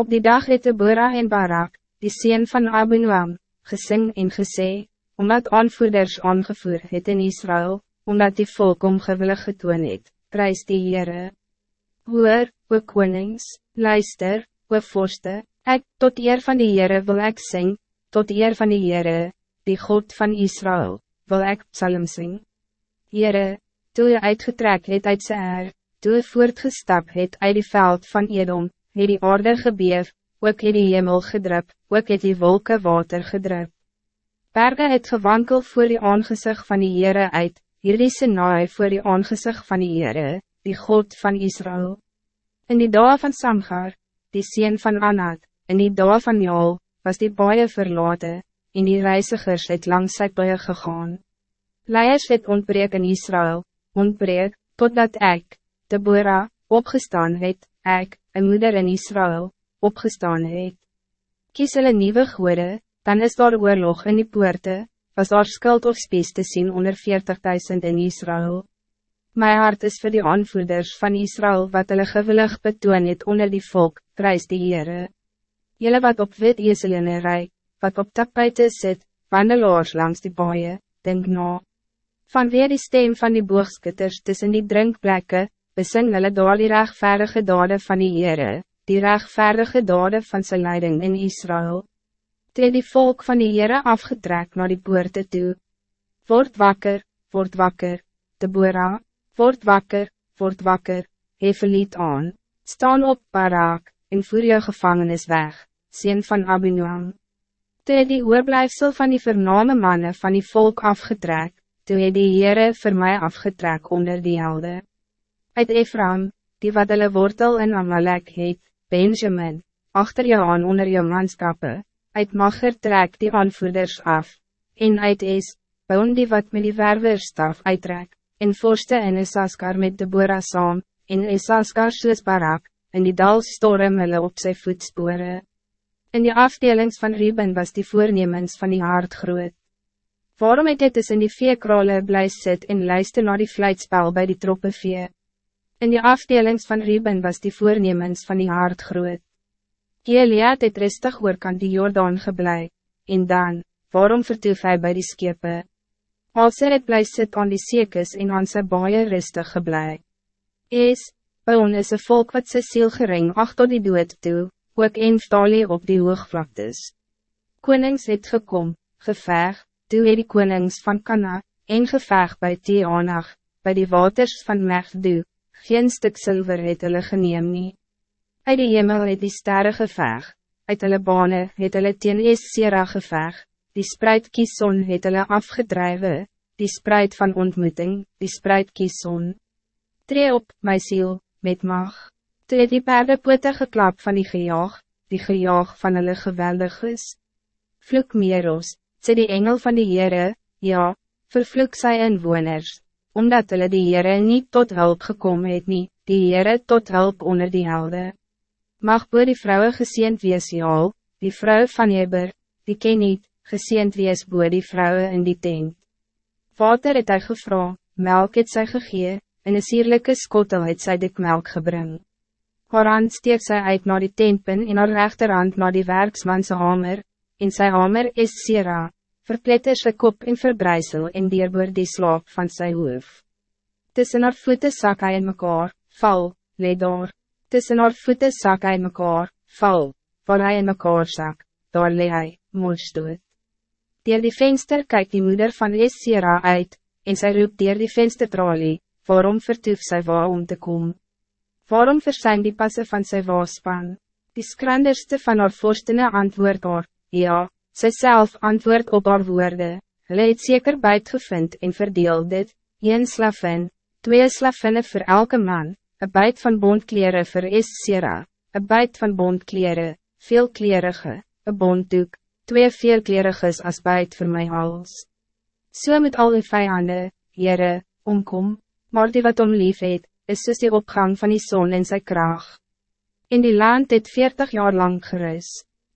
Op die dag het Deborah en Barak, die sien van Abinuam, gesing en gesê, omdat aanvoerders aangevoer het in Israël, omdat die volk om gewillig getoon het, prijs die Heere. Hoor, o konings, luister, o vorste, ek, tot eer van die Heere wil ek sing, tot eer van die Heere, die God van Israël, wil ek psalm sing. Heere, toe je uitgetrek het uit sy er, toe je voortgestap het uit die veld van Edom, het die orde gebeef, ook het die hemel gedrup, ook het die wolken water gedrup. Berge het gewankel voor die aangezicht van die Heere uit, hierdie Sinai voor die aangezicht van die Heere, die God van Israël. In die dag van Samgar, die sien van Anat, in die dag van Jaal, was die baie verlaten, en die reizigers het langs sy baie gegaan. Leiers het ontbreek in Israël, ontbreek, totdat ek, Deborah, opgestaan het, ek, een moeder in Israël, opgestaan het. Kies hulle nieuwe goede, dan is daar oorlog in die poorte, was daar skuld of spies te zien onder 40.000 in Israël. My hart is voor die aanvoerders van Israël wat hulle gewillig betoon het onder die volk, prijs die Heere. Julle wat op wit eseline rij, wat op tapijte sit, wandelaars langs die baie, denk na. Vanweer die stem van die boogskutters tussen die drinkplekken, besing hulle daar die rechtvaardige dade van die Heere, die rechtvaardige dade van zijn leiding in Israël. Toe die volk van die Heere afgetrek naar die poorte toe. Word wakker, word wakker, Deborah, word wakker, word wakker, heveliet aan, staan op Barak, en voer jou gevangenis weg, sien van Abinuam. Toe die oorblijfsel van die vername mannen van die volk afgetrek, toe het die Heere vir my afgetrek onder die helde. Uit Ephraim, die wat hulle wortel in Amalek het, Benjamin, achter jou aan onder jou manskappe, uit Macher trek die aanvoerders af, en uit is, bouwen die wat met die werverstaf uittrek, en vorste in Isaskar met Deborah saam, en Isaskar soos Barak, in die dal storm hulle op sy voetspore. In die afdelings van Ruben was die voornemens van die hart groot. Waarom het dit is in die veekrale bly sit en luister naar die fluitspel bij die troppe vee? In die afdelings van Ruben was die voornemens van die hart groot. Gilead het rustig oor kan die Jordaan geblei, en dan, waarom vertoef hy by die skepe? Alser het bly sit aan die sekes en aan sy baie rustig geblei. Es, by ons is een volk wat sy siel gering acht tot die dood toe, ook en stalie op die hoogvlaktes. Konings het gekom, geveg, toe het die konings van Kana, en geveg by Tianag, by die waters van Megdoe, geen stuk zilver het hulle geneem nie. Uit die hemel het die sterre geveg, uit hulle bane het hulle teen Essera geveg, die spruit kieson het hulle afgedrijven, die spruit van ontmoeting, die spruit kieson. Tree op, my ziel, met mag, toe het die paardepote geklap van die gejaag, die gejaag van hulle geweldig is. Vloek Meros, sê die engel van die Heere, ja, vervloek sy inwoners, omdat hulle die Heere niet tot hulp gekomen het nie, die Heere tot hulp onder die helde. Mag boer die vrouwen geseend wees Jaal, die vrou van Heber, die ken niet, geseend wees boer die vrouwen in die tent. Vater het hy gevra, melk het sy gegee, en een sierlijke skottel het sy dik melk gebring. Haar hand steek sy uit naar die tentpin en haar rechterhand naar die werksmanse hamer, en sy hamer is Sera, verpletter sy kop en verbrijzel en dierboor die slaap van sy hoof. Tussen haar voete sak hy in mekaar, val, le daar. Tussen haar voete sak hy in mekaar, val, waar hy in mekaar sak, daar le hy, mors dood. Dier die venster kijkt die moeder van Essera uit, en sy roep dier die venstertralie, waarom vertoef sy wa om te kom? Waarom versijn die passe van sy waaspan? Die skranderste van haar vorstene antwoord haar, ja, Sy self antwoord op haar woorde, hulle het seker buitgevind en verdeel dit, een slavin, twee slavinne voor elke man, een buit van bondkleren voor Essera, een buit van bondkleren, veelklerige, een bonddoek, twee veelkleriges als buit voor mijn hals. So met al die vijanden, Heere, omkom, maar die wat om lief het, is soos die opgang van die zon in sy kraag. In die land het veertig jaar lang gerust.